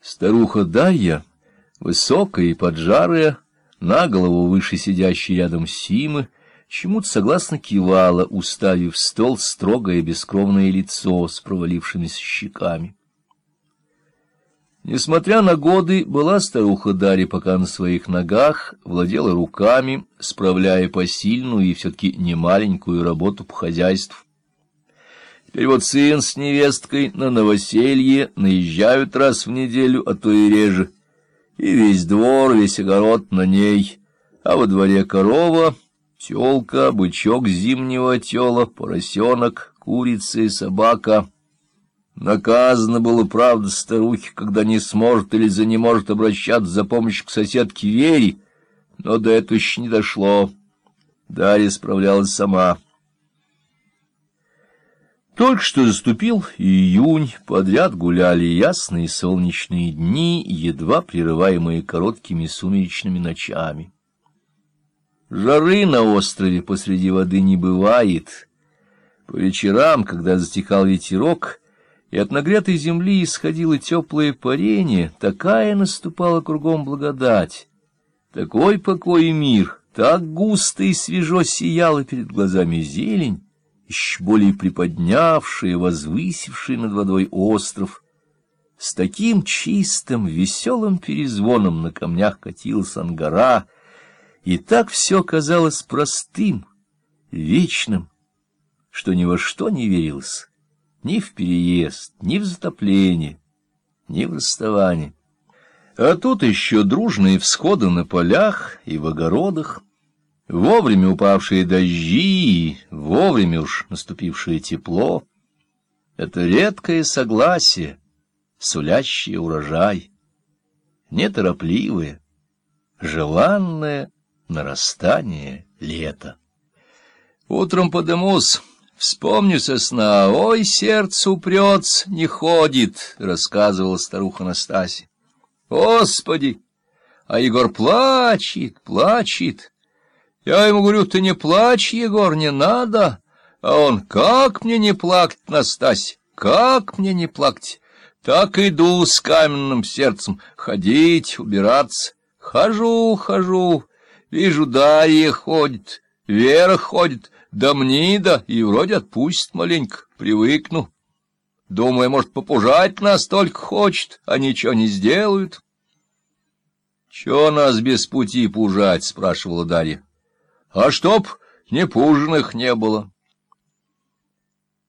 Старуха Дарья, высокая и поджарая, на голову выше сидящей рядом Симы, чему-то согласно кивала, уставив в стол строгое бескровное лицо с провалившимися щеками. Несмотря на годы, была старуха Дарья пока на своих ногах, владела руками, справляя посильную и все-таки немаленькую работу по хозяйству. Теперь вот сын с невесткой на новоселье наезжают раз в неделю, а то и реже. И весь двор, весь огород на ней, а во дворе корова, тёлка, бычок зимнего тёла, поросенок, курица и собака. Наказано было, правда, старухе, когда не сможет или за не может обращаться за помощью к соседке Вере, но до этого еще не дошло. Дарья справлялась сама. Только что заступил июнь, подряд гуляли ясные солнечные дни, едва прерываемые короткими сумеречными ночами. Жары на острове посреди воды не бывает. По вечерам, когда затихал ветерок, и от нагретой земли исходило теплое парение, такая наступала кругом благодать, такой покой и мир, так густо и свежо сияла перед глазами зелень, еще более приподнявший, возвысивший над водой остров. С таким чистым, веселым перезвоном на камнях катилась ангара, и так все казалось простым, вечным, что ни во что не верилось, ни в переезд, ни в затопление, ни в расставание. А тут еще дружные всходы на полях и в огородах, Вовремя упавшие дожди, вовремя уж наступившее тепло — это редкое согласие, сулящее урожай, неторопливое, желанное нарастание лета. Утром подымусь, вспомню со сна, ой, сердце упрется, не ходит, — рассказывала старуха Настасья. Господи! А Егор плачет, плачет. Я ему говорю, ты не плачь, Егор, не надо. А он, как мне не плакать, Настась, как мне не плакать? Так иду с каменным сердцем, ходить, убираться. Хожу, хожу, вижу, Дарья ходит, Вера ходит, да Мнида, и вроде отпустит маленько, привыкну. Думаю, может, попужать нас только хочет, а ничего не сделают. — Чего нас без пути пужать? — спрашивала Дарья а чтоб непужных не было.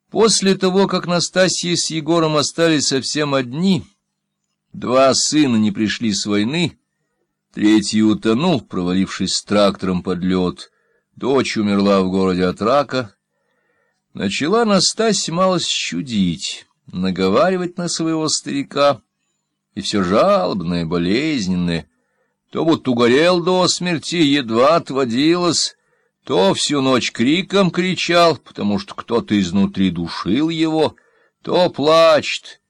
После того, как Настасья с Егором остались совсем одни, два сына не пришли с войны, третий утонул, провалившись с трактором под лед, дочь умерла в городе от рака, начала Настасья малость чудить, наговаривать на своего старика, и все жалобное, болезненное, то вот угорел до смерти, едва отводилось, то всю ночь криком кричал, потому что кто-то изнутри душил его, то плачет.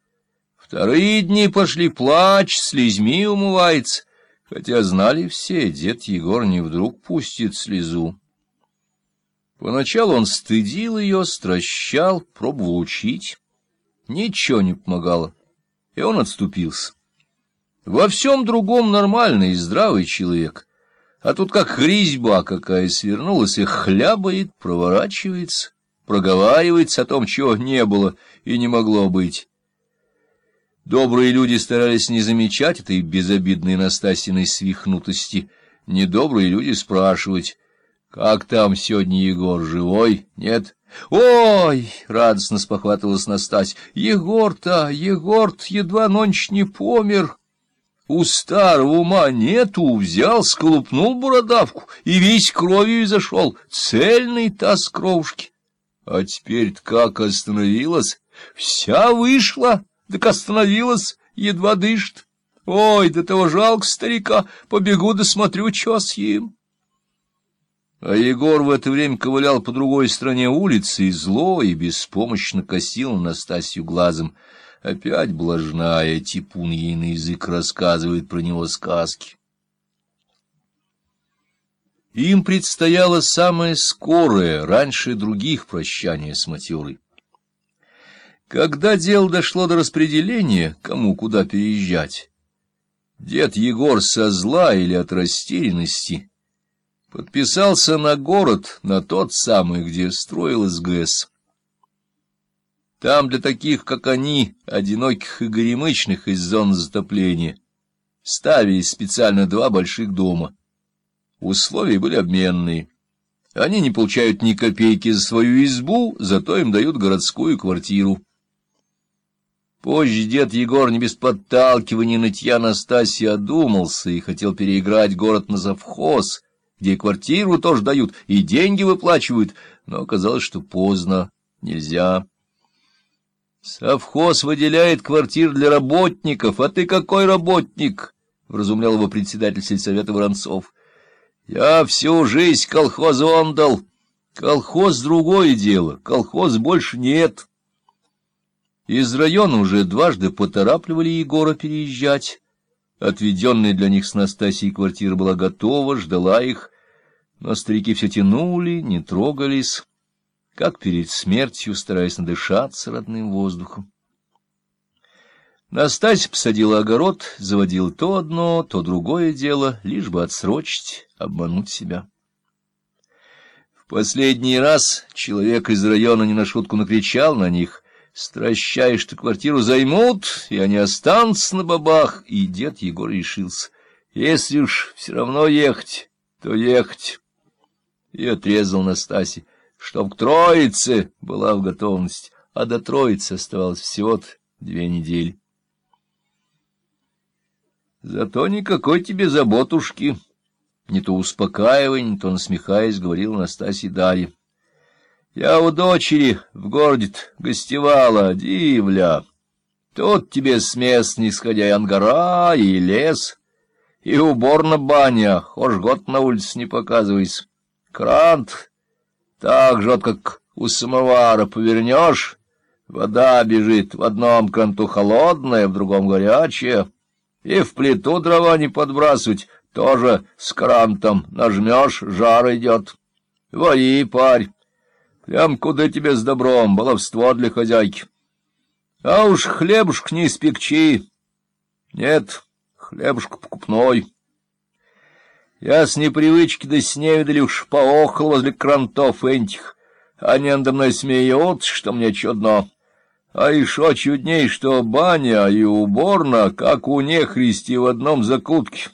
Вторые дни пошли плач, слезьми умывается, хотя знали все, дед Егор не вдруг пустит слезу. Поначалу он стыдил ее, стращал, пробовал учить. Ничего не помогало, и он отступился. Во всем другом нормальный и здравый человек, а тут как резьба какая свернулась и хлябает, проворачивается, проговаривается о том, чего не было и не могло быть. Добрые люди старались не замечать этой безобидной Настасиной свихнутости, недобрые люди спрашивать, как там сегодня Егор, живой, нет? «Ой!» — радостно спохватывалась Настась. «Егор-то, Егор-то едва ночь не помер!» У старого ума нету, взял, сколупнул бородавку и весь кровью изошел, цельный таз кровушки. А теперь как остановилась? Вся вышла, так остановилась, едва дышит. Ой, до того жалко старика, побегу да смотрю, что с ним. А Егор в это время ковылял по другой стороне улицы и зло и беспомощно косил Настасью глазом — Опять блажная типун ей на язык рассказывает про него сказки. Им предстояло самое скорое, раньше других прощание с матерой. Когда дело дошло до распределения, кому куда переезжать, Дед Егор со зла или от растерянности подписался на город, на тот самый, где строилась ГЭС. Там для таких, как они, одиноких и горемычных из зон затопления, ставили специально два больших дома. Условия были обменные. Они не получают ни копейки за свою избу, зато им дают городскую квартиру. Позже дед Егор не без подталкивания нытья Настасьи одумался и хотел переиграть город на завхоз, где квартиру тоже дают и деньги выплачивают, но оказалось, что поздно, нельзя. Совхоз выделяет квартир для работников, а ты какой работник? — вразумлял его председатель сельсовета Воронцов. — Я всю жизнь колхозу отдал. Колхоз — другое дело, колхоз больше нет. — из района уже дважды поторапливали Егора переезжать. Отведенная для них с Настасьей квартира была готова, ждала их, но старики все тянули, не трогались, как перед смертью, стараясь надышаться родным воздухом. Настасья посадила огород, заводила то одно, то другое дело, лишь бы отсрочить, обмануть себя. В последний раз человек из района не на шутку накричал на них, стращая, что квартиру займут, и они останутся на бабах, и дед Егор решился. Если уж все равно ехать, то ехать. И отрезал Настасе, чтоб к Троице была в готовности, а до Троицы оставалось всего-то две недели. Зато никакой тебе заботушки, не то успокаивая, не то насмехаясь, говорил Настасья Дарья. Я у дочери в городе гостевала, дивля. Тут тебе с мест не сходя и ангара, и лес, и уборна баня, хошь год на улице не показывайся. Крант так же, как у самовара повернешь, вода бежит, в одном кранту холодная, в другом горячая, и в плиту дрова не подбрасывать, тоже с крантом нажмешь, жар идет. Вои, парь. Прям куда тебе с добром, баловство для хозяйки. А уж хлебушек не испекчи. Нет, хлебушек покупной. Я с непривычки до сневидали уж поохал возле крантов этих. Они надо мной смеются, что мне чудно. А еще чудней, что баня и уборна, как у нехристи в одном закутке,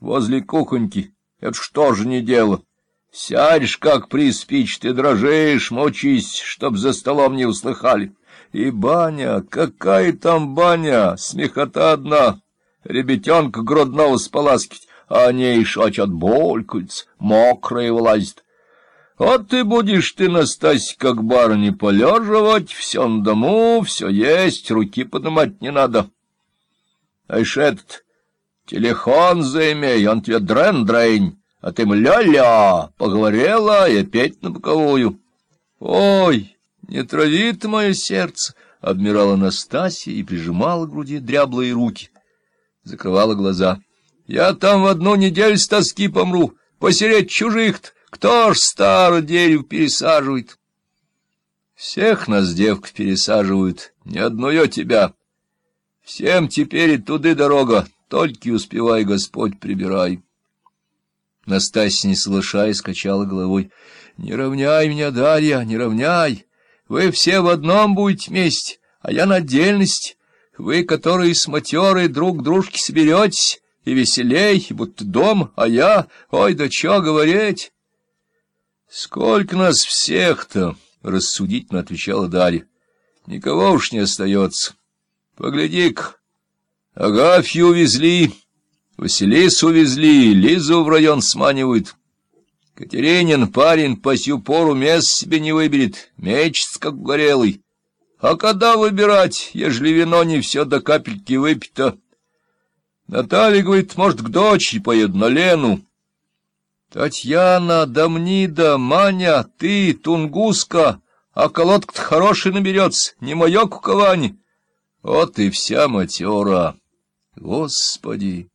возле кухоньки. Это что же не дело? Сядешь, как приспичь, ты дрожишь, мочись, чтоб за столом не услыхали. И баня, какая там баня, смехота одна, ребятенка грудного споласкивать, а они шочат болькаются, мокрые вылазят. Вот ты будешь ты, Настасья, как барыня, полеживать, все на дому, все есть, руки поднимать не надо. А еще этот телефон заимей, он тебе дрен-дрень, а ты ля-ля, поговорила и опять на боковую. Ой, не трави мое сердце, — обмирала Настасья и прижимала к груди дряблые руки. Закрывала глаза. Я там в одну неделю с тоски помру, посереть чужих-то, кто ж старое дерево пересаживает? Всех нас, девка, пересаживают, ни одной тебя. Всем теперь и туды дорога, только успевай, Господь, прибирай. Настасья, не соглашаясь, качала головой. — Не равняй меня, Дарья, не равняй. Вы все в одном будете вместе, а я на отдельности. Вы, которые с матерой друг к дружке соберетесь, и веселей, будто дом, а я... Ой, да чё говорить? — Сколько нас всех-то? — рассудительно отвечала Дарья. — Никого уж не остается. Погляди-ка, Агафью увезли... Василису увезли, Лизу в район сманивают. Катеринин парень по сю пору мест себе не выберет, мечется, как горелый. А когда выбирать, ежели вино не все до капельки выпито? Наталья говорит, может, к дочери поеду на Лену. Татьяна, Дамнида, Маня, ты, Тунгуска, а колодка-то хороший наберется, не мое кукование. Вот и вся матера. Господи!